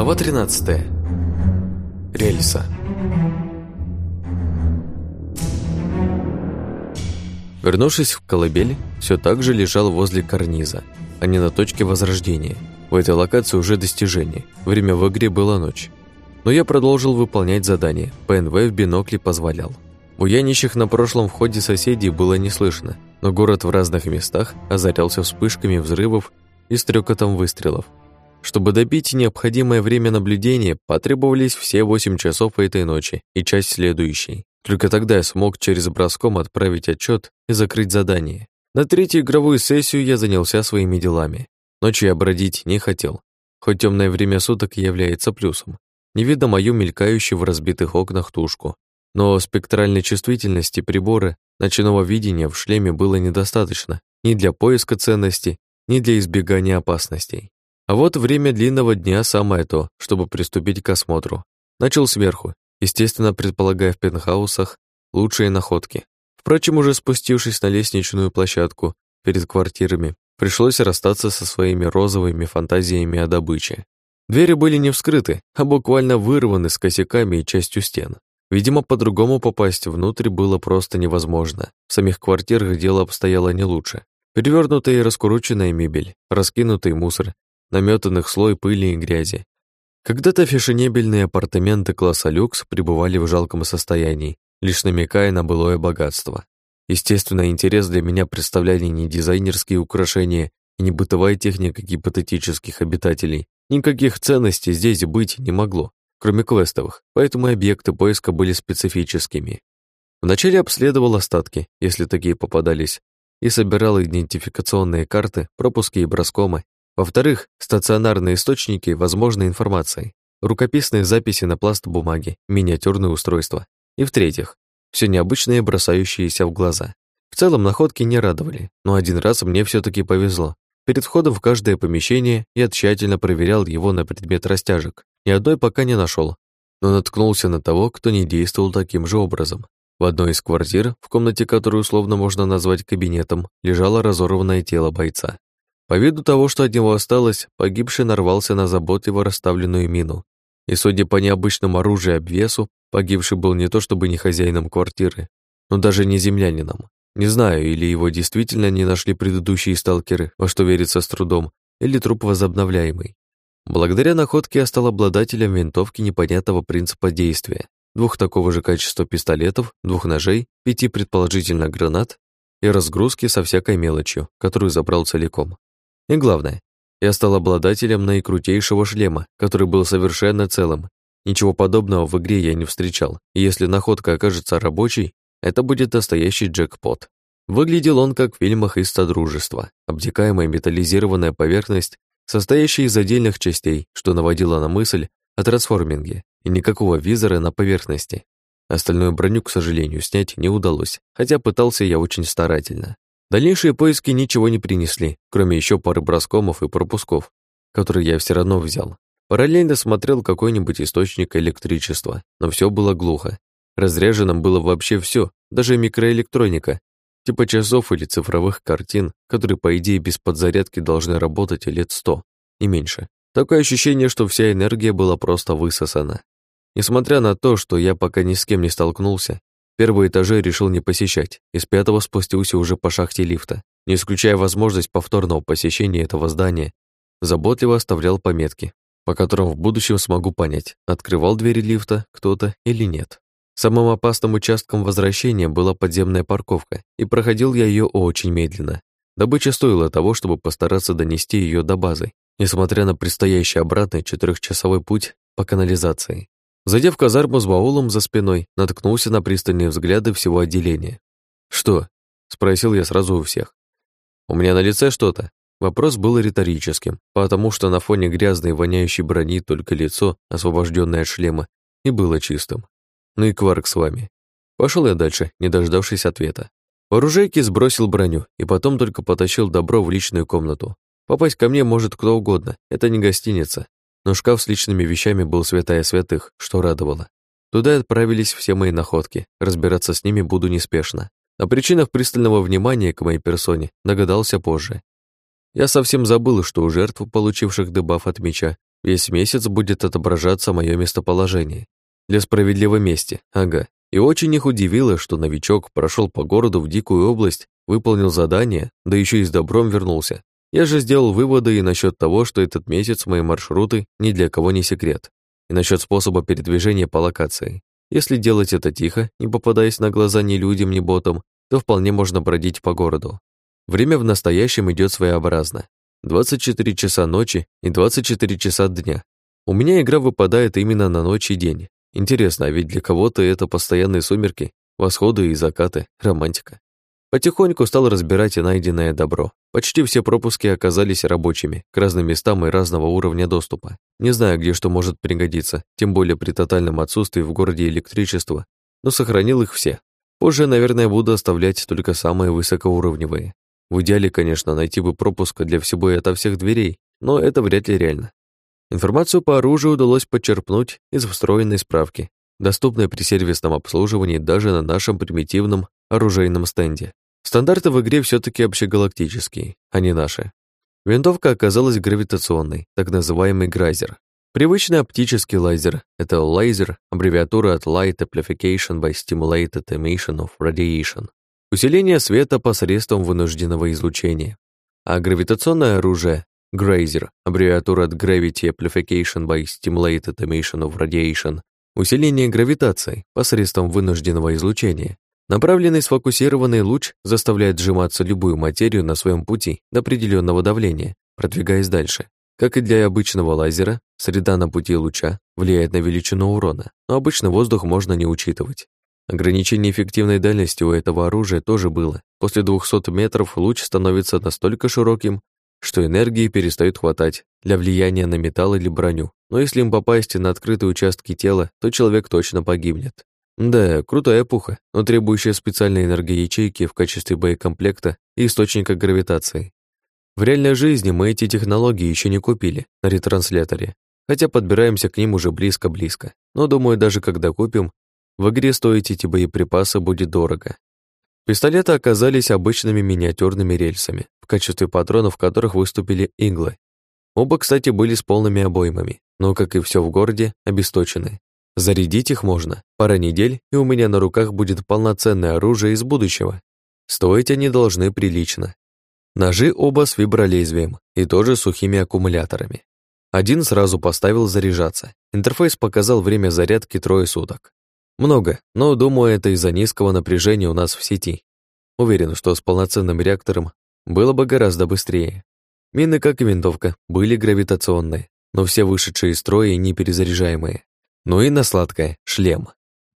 Глава 13. Рельса. Вернувшись в колыбель, все так же лежал возле карниза, а не на точке возрождения. В этой локации уже достижение. Время в игре было ночь. Но я продолжил выполнять задание. ПНВ в бинокле позволял. У Янищих на прошлом входе соседей было не слышно, но город в разных местах озарялся вспышками взрывов и стрекотом выстрелов. Чтобы добить необходимое время наблюдения, потребовались все 8 часов этой ночи и часть следующей. Только тогда я смог через броском отправить отчет и закрыть задание. На третью игровую сессию я занялся своими делами. Ночью я бродить не хотел, хоть темное время суток является плюсом. Не видно мою мелькающую в разбитых окнах тушку. Но спектральной чувствительности прибора ночного видения в шлеме было недостаточно ни для поиска ценностей, ни для избегания опасностей. А вот время длинного дня самое то, чтобы приступить к осмотру. Начал сверху, естественно, предполагая в пентхаусах лучшие находки. Впрочем, уже спустившись на лестничную площадку перед квартирами, пришлось расстаться со своими розовыми фантазиями о добыче. Двери были не вскрыты, а буквально вырваны с косяками и частью стен. Видимо, по-другому попасть внутрь было просто невозможно. В самих квартирах дело обстояло не лучше. Перевернутая и раскрученная мебель, раскинутый мусор, наметанных слой пыли и грязи. Когда-то фешенебельные апартаменты класса люкс пребывали в жалком состоянии, лишь намекая на былое богатство. Естественно, интерес для меня представляли не дизайнерские украшения и не бытовая техника гипотетических обитателей. Никаких ценностей здесь быть не могло, кроме квестовых, поэтому объекты поиска были специфическими. Вначале обследовал остатки, если такие попадались, и собирал идентификационные карты, пропуски и броскомы, во-вторых, стационарные источники возможной информации, рукописные записи на пласт бумаги, миниатюрные устройства. И в-третьих, все необычное, бросающееся в глаза. В целом находки не радовали, но один раз мне все таки повезло. Перед входом в каждое помещение я тщательно проверял его на предмет растяжек. Ни одной пока не нашел, но наткнулся на того, кто не действовал таким же образом. В одной из квартир, в комнате которую условно можно назвать кабинетом, лежало разорванное тело бойца. По виду того, что от него осталось, погибший нарвался на заботливо расставленную мину. И, судя по необычному оружию и обвесу, погибший был не то чтобы не хозяином квартиры, но даже не землянином. Не знаю, или его действительно не нашли предыдущие сталкеры, во что верится с трудом, или труп возобновляемый. Благодаря находке я стал обладателем винтовки непонятного принципа действия, двух такого же качества пистолетов, двух ножей, пяти предположительно гранат и разгрузки со всякой мелочью, которую забрал целиком. И главное, я стал обладателем наикрутейшего шлема, который был совершенно целым. Ничего подобного в игре я не встречал, и если находка окажется рабочей, это будет настоящий джекпот. Выглядел он как в фильмах из Содружества, обтекаемая металлизированная поверхность, состоящая из отдельных частей, что наводило на мысль о трансформинге, и никакого визора на поверхности. Остальную броню, к сожалению, снять не удалось, хотя пытался я очень старательно. Дальнейшие поиски ничего не принесли, кроме еще пары броскомов и пропусков, которые я все равно взял. Параллельно смотрел какой-нибудь источник электричества, но все было глухо. Разряженным было вообще все, даже микроэлектроника, типа часов или цифровых картин, которые, по идее, без подзарядки должны работать лет сто, и меньше. Такое ощущение, что вся энергия была просто высосана. Несмотря на то, что я пока ни с кем не столкнулся, Первые этажи решил не посещать, из пятого спустился уже по шахте лифта. Не исключая возможность повторного посещения этого здания, заботливо оставлял пометки, по которым в будущем смогу понять, открывал двери лифта кто-то или нет. Самым опасным участком возвращения была подземная парковка, и проходил я ее очень медленно. Добыча стоила того, чтобы постараться донести ее до базы, несмотря на предстоящий обратный четырехчасовой путь по канализации. Зайдя в казарму с баулом за спиной, наткнулся на пристальные взгляды всего отделения. «Что?» — спросил я сразу у всех. «У меня на лице что-то?» Вопрос был риторическим, потому что на фоне грязной воняющей брони только лицо, освобожденное от шлема, и было чистым. Ну и кварк с вами. Пошел я дальше, не дождавшись ответа. В оружейке сбросил броню и потом только потащил добро в личную комнату. Попасть ко мне может кто угодно, это не гостиница, но шкаф с личными вещами был святая святых, что радовало. Туда отправились все мои находки, разбираться с ними буду неспешно. О причинах пристального внимания к моей персоне догадался позже. Я совсем забыл, что у жертв, получивших дебаф от меча, Весь месяц будет отображаться мое местоположение. Для справедливой мести, ага. И очень их удивило, что новичок прошел по городу в дикую область, выполнил задание, да еще и с добром вернулся. Я же сделал выводы и насчет того, что этот месяц мои маршруты ни для кого не секрет, и насчет способа передвижения по локации. Если делать это тихо, не попадаясь на глаза ни людям, ни ботам, то вполне можно бродить по городу. Время в настоящем идет своеобразно. 24 часа ночи и 24 часа дня. У меня игра выпадает именно на ночь и день. Интересно, а ведь для кого-то это постоянные сумерки, восходы и закаты, романтика. Потихоньку стал разбирать найденное добро. Почти все пропуски оказались рабочими, к разным местам и разного уровня доступа. Не знаю, где что может пригодиться, тем более при тотальном отсутствии в городе электричества, но сохранил их все. Позже, наверное, буду оставлять только самые высокоуровневые. В идеале, конечно, найти бы пропуск для всего и ото всех дверей, но это вряд ли реально. Информацию по оружию удалось подчерпнуть из встроенной справки, доступной при сервисном обслуживании даже на нашем примитивном оружейном стенде. Стандарты в игре все таки общегалактические, а не наши. Винтовка оказалась гравитационной, так называемый грайзер. Привычный оптический лазер — это лазер, аббревиатура от Light Amplification by Stimulated Emission of Radiation. Усиление света посредством вынужденного излучения. А гравитационное оружие Грейзер, аббревиатура от Gravity Amplification by Stimulated Emission of Radiation, усиление гравитации посредством вынужденного излучения. Направленный сфокусированный луч заставляет сжиматься любую материю на своем пути до определенного давления, продвигаясь дальше. Как и для обычного лазера, среда на пути луча влияет на величину урона, но обычно воздух можно не учитывать. Ограничение эффективной дальности у этого оружия тоже было. После 200 метров луч становится настолько широким, что энергии перестает хватать для влияния на металл или броню. Но если им попасть на открытые участки тела, то человек точно погибнет. Да, крутая пуха, но требующая специальной энергоячейки в качестве боекомплекта и источника гравитации. В реальной жизни мы эти технологии еще не купили на ретрансляторе, хотя подбираемся к ним уже близко-близко. Но думаю, даже когда купим, в игре стоить эти боеприпасы будет дорого. Пистолеты оказались обычными миниатюрными рельсами, в качестве патронов которых выступили иглы. Оба, кстати, были с полными обоймами, но, как и все в городе, обесточены. Зарядить их можно, пара недель, и у меня на руках будет полноценное оружие из будущего. Стоить они должны прилично. Ножи оба с вибролезвием и тоже сухими аккумуляторами. Один сразу поставил заряжаться. Интерфейс показал время зарядки трое суток. Много, но, думаю, это из-за низкого напряжения у нас в сети. Уверен, что с полноценным реактором было бы гораздо быстрее. Мины, как и винтовка, были гравитационные, но все вышедшие из строя и неперезаряжаемые. Ну и на сладкое — шлем.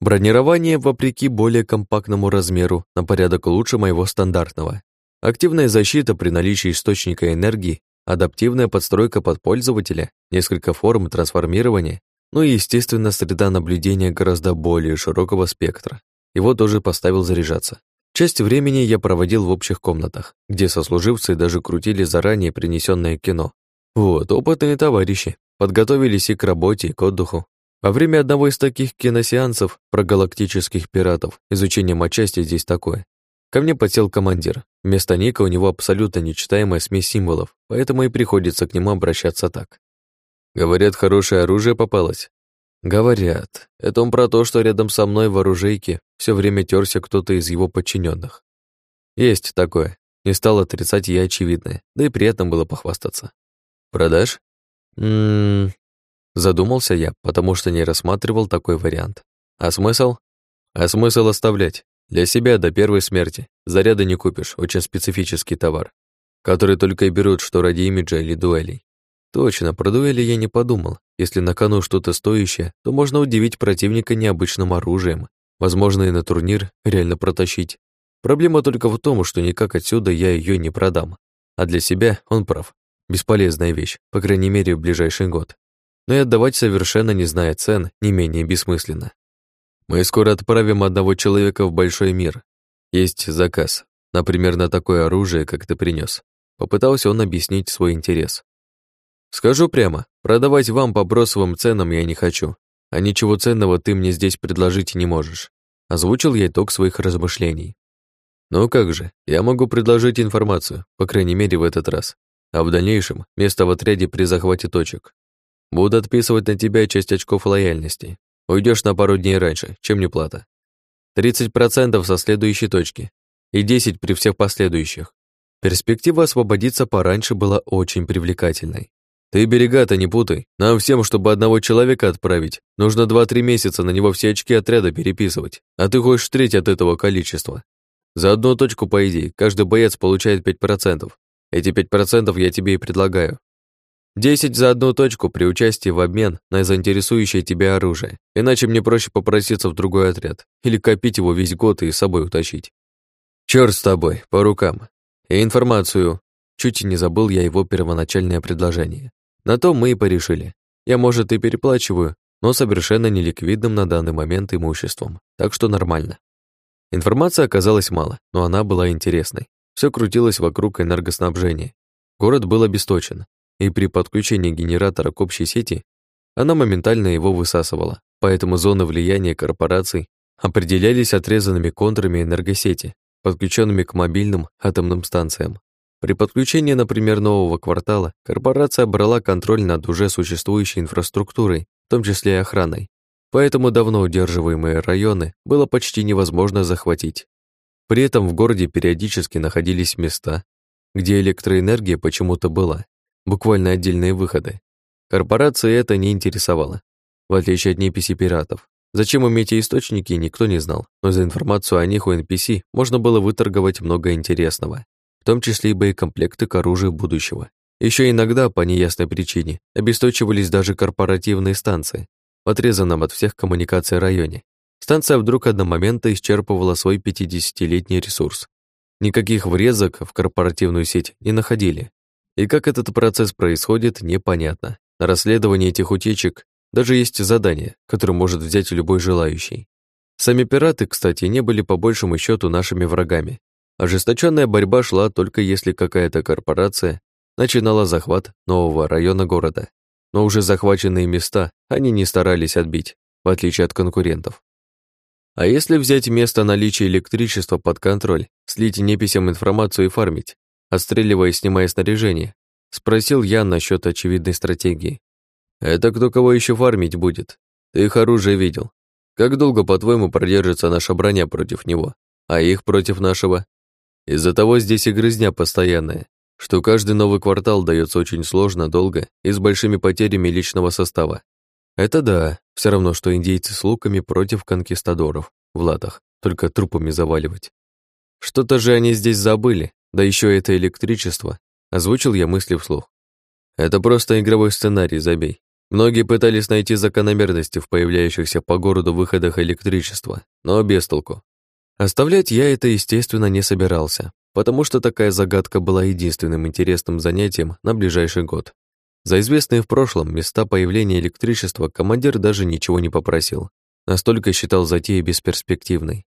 Бронирование, вопреки более компактному размеру, на порядок лучше моего стандартного. Активная защита при наличии источника энергии, адаптивная подстройка под пользователя, несколько форм трансформирования ну и, естественно, среда наблюдения гораздо более широкого спектра. Его тоже поставил заряжаться. Часть времени я проводил в общих комнатах, где сослуживцы даже крутили заранее принесенное кино. Вот, опытные товарищи, подготовились и к работе, и к отдыху. Во время одного из таких киносеансов про галактических пиратов, изучение матчасти здесь такое, ко мне подсел командир. Вместо ника у него абсолютно нечитаемая смесь символов, поэтому и приходится к нему обращаться так. Говорят, хорошее оружие попалось. Говорят. Это он про то, что рядом со мной в оружейке все время терся кто-то из его подчиненных. Есть такое. Не стал отрицать я очевидное, да и приятно было похвастаться. Продашь? Ммм... Задумался я, потому что не рассматривал такой вариант. А смысл? А смысл оставлять. Для себя до первой смерти. Заряда не купишь, очень специфический товар, который только и берут, что ради имиджа или дуэлей. Точно, про дуэли я не подумал. Если на кону что-то стоящее, то можно удивить противника необычным оружием. Возможно, и на турнир реально протащить. Проблема только в том, что никак отсюда я ее не продам. А для себя он прав. Бесполезная вещь, по крайней мере, в ближайший год. Но и отдавать совершенно не зная цен, не менее бессмысленно. Мы скоро отправим одного человека в большой мир. Есть заказ, например, на такое оружие, как ты принес. Попытался он объяснить свой интерес. Скажу прямо, продавать вам по бросовым ценам я не хочу, а ничего ценного ты мне здесь предложить не можешь. Озвучил я итог своих размышлений. Ну как же, я могу предложить информацию, по крайней мере в этот раз, а в дальнейшем место в отряде при захвате точек. Буду отписывать на тебя часть очков лояльности. Уйдешь на пару дней раньше, чем не плата. 30% со следующей точки и 10 при всех последующих. Перспектива освободиться пораньше была очень привлекательной. Ты берега-то не путай. Нам всем, чтобы одного человека отправить, нужно 2-3 месяца на него все очки отряда переписывать, а ты хочешь треть от этого количества. За одну точку, по идее, каждый боец получает 5%. Эти 5% я тебе и предлагаю. 10 за одну точку при участии в обмен на заинтересующее тебя оружие. Иначе мне проще попроситься в другой отряд или копить его весь год и с собой утащить. Чёрт с тобой, по рукам. И информацию. Чуть не забыл я его первоначальное предложение. На то мы и порешили. Я, может, и переплачиваю, но совершенно неликвидным на данный момент имуществом, так что нормально. Информации оказалось мало, но она была интересной. Все крутилось вокруг энергоснабжения. Город был обесточен, и при подключении генератора к общей сети она моментально его высасывала, поэтому зоны влияния корпораций определялись отрезанными контурами энергосети, подключенными к мобильным атомным станциям. При подключении, например, нового квартала, корпорация брала контроль над уже существующей инфраструктурой, в том числе и охраной. Поэтому давно удерживаемые районы было почти невозможно захватить. При этом в городе периодически находились места, где электроэнергия почему-то была, буквально отдельные выходы. Корпорации это не интересовало, в отличие от неписи пиратов. Зачем им источники, никто не знал, но за информацию о них у NPC можно было выторговать много интересного, в том числе и боекомплекты к оружию будущего. Еще иногда, по неясной причине, обесточивались даже корпоративные станции в отрезанном от всех коммуникаций районе. Станция вдруг одномоментно исчерпывала свой 50-летний ресурс. Никаких врезок в корпоративную сеть не находили, и как этот процесс происходит, непонятно. На расследование этих утечек даже есть задание, которое может взять любой желающий. Сами пираты, кстати, не были по большему счету нашими врагами. Ожесточенная борьба шла только если какая-то корпорация начинала захват нового района города. Но уже захваченные места они не старались отбить, в отличие от конкурентов. А если взять место наличия электричества под контроль, слить неписям информацию и фармить, отстреливая и снимая снаряжение, спросил я насчет очевидной стратегии. «Это кто кого еще фармить будет? Ты их оружие видел. Как долго, по-твоему, продержится наша броня против него, а их против нашего? Из-за того здесь и грызня постоянная, что каждый новый квартал дается очень сложно, долго и с большими потерями личного состава. Это да, все равно, что индейцы с луками против конкистадоров в латах, только трупами заваливать. Что-то же они здесь забыли, да еще это электричество. Озвучил я мысли вслух. Это просто игровой сценарий, забей. Многие пытались найти закономерности в появляющихся по городу выходах электричества, но без толку. Оставлять я это, естественно, не собирался, потому что такая загадка была единственным интересным занятием на ближайший год. За известные в прошлом места появления электричества командир даже ничего не попросил. Настолько считал затею бесперспективной.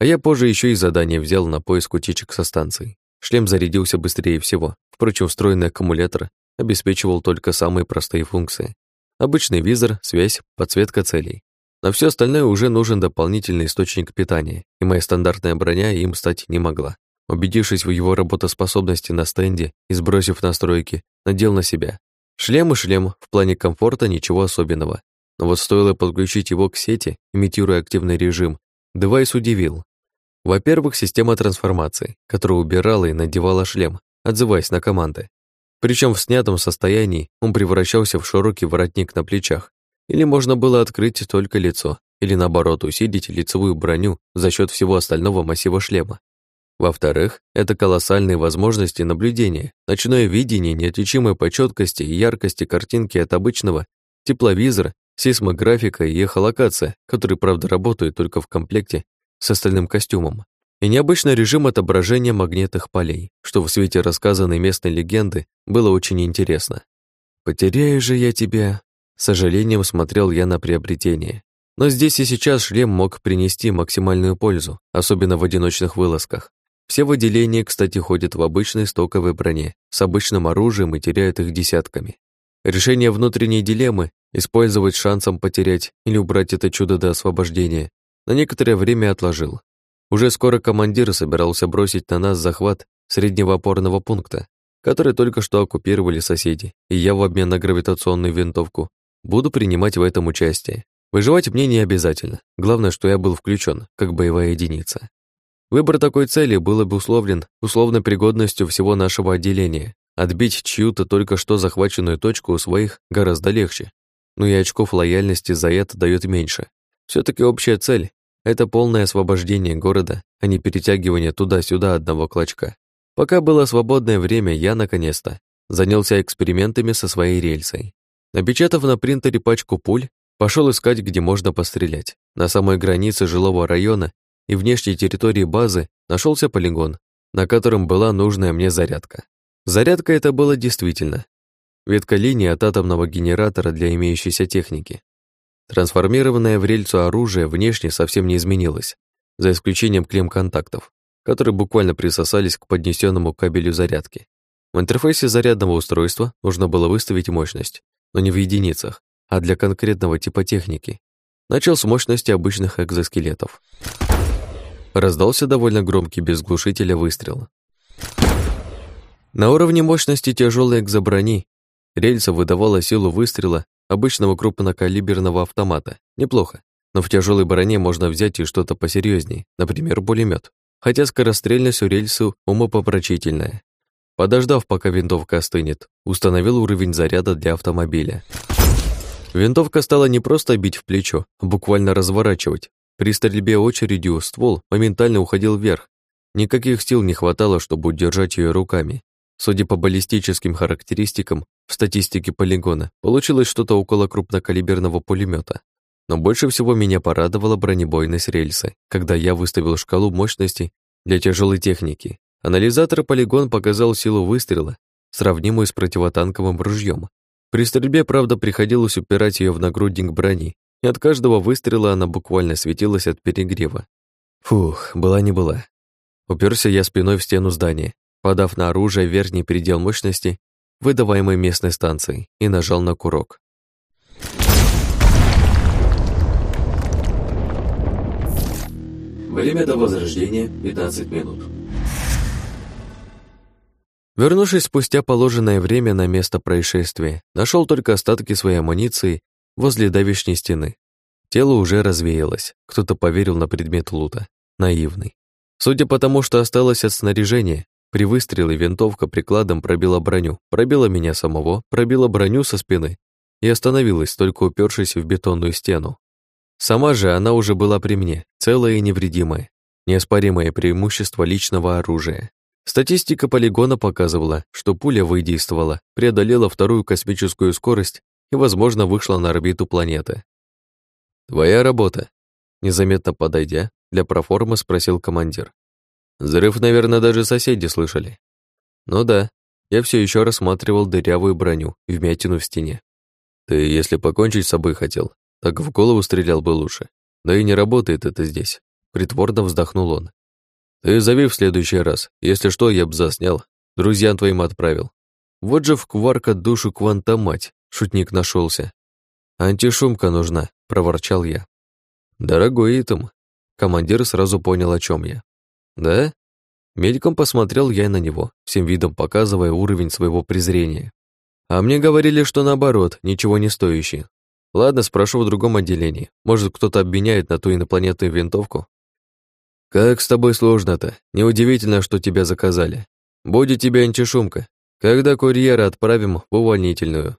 А я позже еще и задание взял на поиск утечек со станции. Шлем зарядился быстрее всего. Впрочем, встроенный аккумулятор обеспечивал только самые простые функции. Обычный визор, связь, подсветка целей. На все остальное уже нужен дополнительный источник питания, и моя стандартная броня им стать не могла. Убедившись в его работоспособности на стенде и сбросив настройки, надел на себя. Шлем и шлем, в плане комфорта ничего особенного. Но вот стоило подключить его к сети, имитируя активный режим, девайс удивил. Во-первых, система трансформации, которая убирала и надевала шлем, отзываясь на команды. Причем в снятом состоянии он превращался в широкий воротник на плечах. Или можно было открыть только лицо, или наоборот усилить лицевую броню за счет всего остального массива шлема. Во-вторых, это колоссальные возможности наблюдения, ночное видение, неотличимой по четкости и яркости картинки от обычного, тепловизора, сейсмографика и эхолокация, которые, правда, работают только в комплекте с остальным костюмом, и необычный режим отображения магнитных полей, что в свете рассказанной местной легенды было очень интересно. «Потеряю же я тебя», — с сожалением смотрел я на приобретение. Но здесь и сейчас шлем мог принести максимальную пользу, особенно в одиночных вылазках. Все выделения, кстати, ходят в обычной стоковой броне, с обычным оружием и теряют их десятками. Решение внутренней дилеммы — использовать шансом потерять или убрать это чудо до освобождения на некоторое время отложил. Уже скоро командир собирался бросить на нас захват среднего опорного пункта, который только что оккупировали соседи, и я в обмен на гравитационную винтовку буду принимать в этом участие. Выживать мне не обязательно. Главное, что я был включен как боевая единица. Выбор такой цели был обусловлен условной пригодностью всего нашего отделения. Отбить чью-то только что захваченную точку у своих гораздо легче. Но и очков лояльности за это дает меньше. Все таки общая цель — это полное освобождение города, а не перетягивание туда-сюда одного клочка. Пока было свободное время, я, наконец-то, занялся экспериментами со своей рельсой. Напечатав на принтере пачку пуль, пошел искать, где можно пострелять. На самой границе жилого района и внешней территории базы нашелся полигон, на котором была нужная мне зарядка. Зарядка это было действительно. Ветка линии от атомного генератора для имеющейся техники. Трансформированное в рельсу оружие внешне совсем не изменилось, за исключением клем-контактов, которые буквально присосались к поднесенному кабелю зарядки. В интерфейсе зарядного устройства нужно было выставить мощность, но не в единицах, а для конкретного типа техники. Начал с мощности обычных экзоскелетов. Раздался довольно громкий без глушителя выстрел. На уровне мощности тяжелой экзоброни рельса выдавала силу выстрела обычного крупнокалиберного автомата. Неплохо. Но в тяжелой броне можно взять и что-то посерьезней, например, пулемет. Хотя скорострельность у рельсу умопопрочительная. Подождав, пока винтовка остынет, установил уровень заряда для автомобиля. Винтовка стала не просто бить в плечо, а буквально разворачивать, при стрельбе очередью ствол моментально уходил вверх. Никаких сил не хватало, чтобы удержать ее руками. Судя по баллистическим характеристикам, в статистике полигона получилось что-то около крупнокалиберного пулемета. Но больше всего меня порадовала бронебойность рельсы, когда я выставил шкалу мощности для тяжелой техники. Анализатор полигон показал силу выстрела, сравнимую с противотанковым ружьем. При стрельбе, правда, приходилось упирать ее в нагрудник брони, и от каждого выстрела она буквально светилась от перегрева. Фух, была не была. Уперся я спиной в стену здания, подав на оружие верхний предел мощности, выдаваемой местной станцией, и нажал на курок. Время до возрождения 15 минут. Вернувшись спустя положенное время на место происшествия, нашел только остатки своей амуниции возле давишней стены. Тело уже развеялось, кто-то поверил на предмет лута. Наивный. Судя по тому, что осталось от снаряжения, при выстреле винтовка прикладом пробила броню, пробила меня самого, пробила броню со спины и остановилась, только упершись в бетонную стену. Сама же она уже была при мне, целая и невредимая. Неоспоримое преимущество личного оружия. Статистика полигона показывала, что пуля выдействовала, преодолела вторую космическую скорость и, возможно, вышла на орбиту планеты. «Твоя работа», — незаметно подойдя, для проформы спросил командир. «Взрыв, наверное, даже соседи слышали». «Ну да, я все еще рассматривал дырявую броню вмятину в стене. Ты, если покончить с собой хотел, так в голову стрелял бы лучше. Да и не работает это здесь», — притворно вздохнул он. «Ты зови в следующий раз. Если что, я б заснял. Друзьям твоим отправил. Вот же в кварка душу квантомать, Шутник нашелся. «Антишумка нужна», — проворчал я. «Дорогой Итам». Командир сразу понял, о чем я. «Да?» Медиком посмотрел я на него, всем видом показывая уровень своего презрения. А мне говорили, что наоборот, ничего не стоящий. Ладно, спрошу в другом отделении. Может, кто-то обменяет на ту инопланетную винтовку? Как с тобой сложно-то? Неудивительно, что тебя заказали. Будет тебе антишумка. Когда курьера отправим в увольнительную.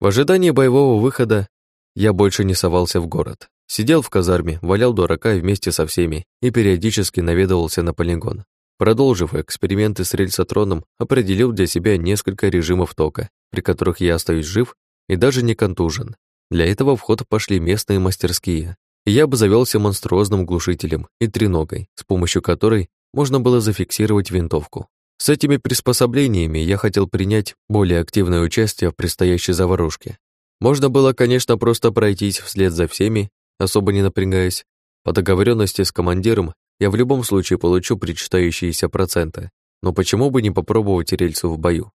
В ожидании боевого выхода я больше не совался в город. Сидел в казарме, валял дурака вместе со всеми и периодически наведывался на полигон. Продолжив эксперименты с рельсотроном, определил для себя несколько режимов тока, при которых я остаюсь жив и даже не контужен. Для этого в ход пошли местные мастерские. Я бы завелся монструозным глушителем и треногой, с помощью которой можно было зафиксировать винтовку. С этими приспособлениями я хотел принять более активное участие в предстоящей заварушке. Можно было, конечно, просто пройтись вслед за всеми, особо не напрягаясь. По договоренности с командиром я в любом случае получу причитающиеся проценты, но почему бы не попробовать рельсу в бою?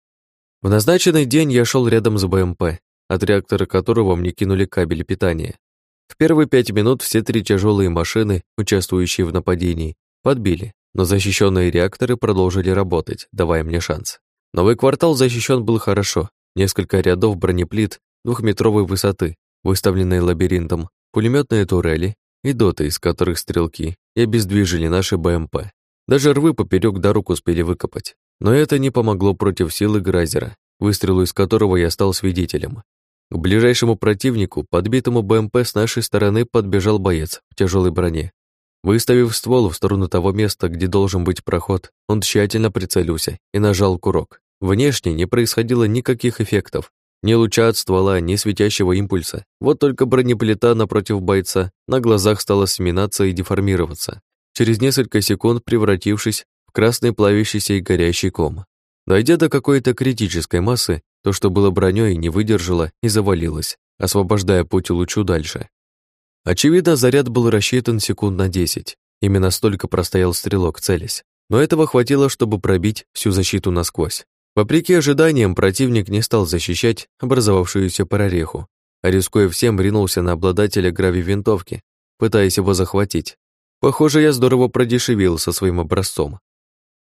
В назначенный день я шел рядом с БМП, от реактора которого мне кинули кабель питания. В первые пять минут все три тяжелые машины, участвующие в нападении, подбили, но защищенные реакторы продолжили работать, давая мне шанс. Новый квартал защищен был хорошо, несколько рядов бронеплит двухметровой высоты, выставленные лабиринтом, пулеметные турели и доты, из которых стрелки и обездвижили наши БМП. Даже рвы поперек дорог успели выкопать. Но это не помогло против силы Грайзера, выстрелу из которого я стал свидетелем. К ближайшему противнику, подбитому БМП с нашей стороны, подбежал боец в тяжелой броне. Выставив ствол в сторону того места, где должен быть проход, он тщательно прицелился и нажал курок. Внешне не происходило никаких эффектов. Ни луча от ствола, ни светящего импульса. Вот только бронеплита напротив бойца на глазах стала сминаться и деформироваться, через несколько секунд превратившись в красный плавящийся и горящий ком. Дойдя до какой-то критической массы, то, что было броней, не выдержало и завалилось, освобождая путь лучу дальше. Очевидно, заряд был рассчитан секунд на 10. Именно столько простоял стрелок, целясь. Но этого хватило, чтобы пробить всю защиту насквозь. Вопреки ожиданиям, противник не стал защищать образовавшуюся прореху, а рискуя всем, ринулся на обладателя грави-винтовки, пытаясь его захватить. Похоже, я здорово продешевил со своим образцом.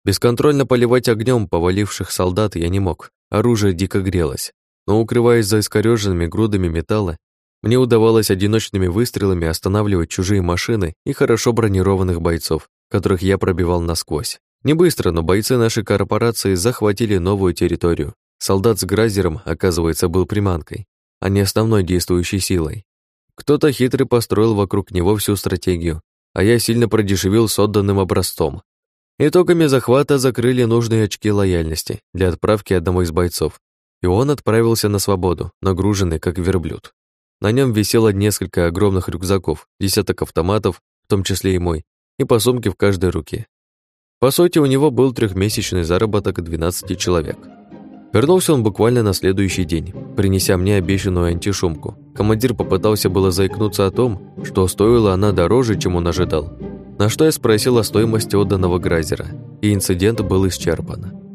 Бесконтрольно поливать огнем поваливших солдат я не мог, оружие дико грелось, но, укрываясь за искорёженными грудами металла, мне удавалось одиночными выстрелами останавливать чужие машины и хорошо бронированных бойцов, которых я пробивал насквозь. Не быстро, но бойцы нашей корпорации захватили новую территорию. Солдат с гразером, оказывается, был приманкой, а не основной действующей силой. Кто-то хитрый построил вокруг него всю стратегию, а я сильно продешевил с отданным образцом. Итогами захвата закрыли нужные очки лояльности для отправки одного из бойцов, и он отправился на свободу, нагруженный как верблюд. На нем висело несколько огромных рюкзаков, десяток автоматов, в том числе и мой, и по сумке в каждой руке. По сути, у него был трехмесячный заработок 12 человек. Вернулся он буквально на следующий день, принеся мне обещанную антишумку. Командир попытался было заикнуться о том, что стоила она дороже, чем он ожидал, на что я спросил о стоимости отданного гразера, и инцидент был исчерпан.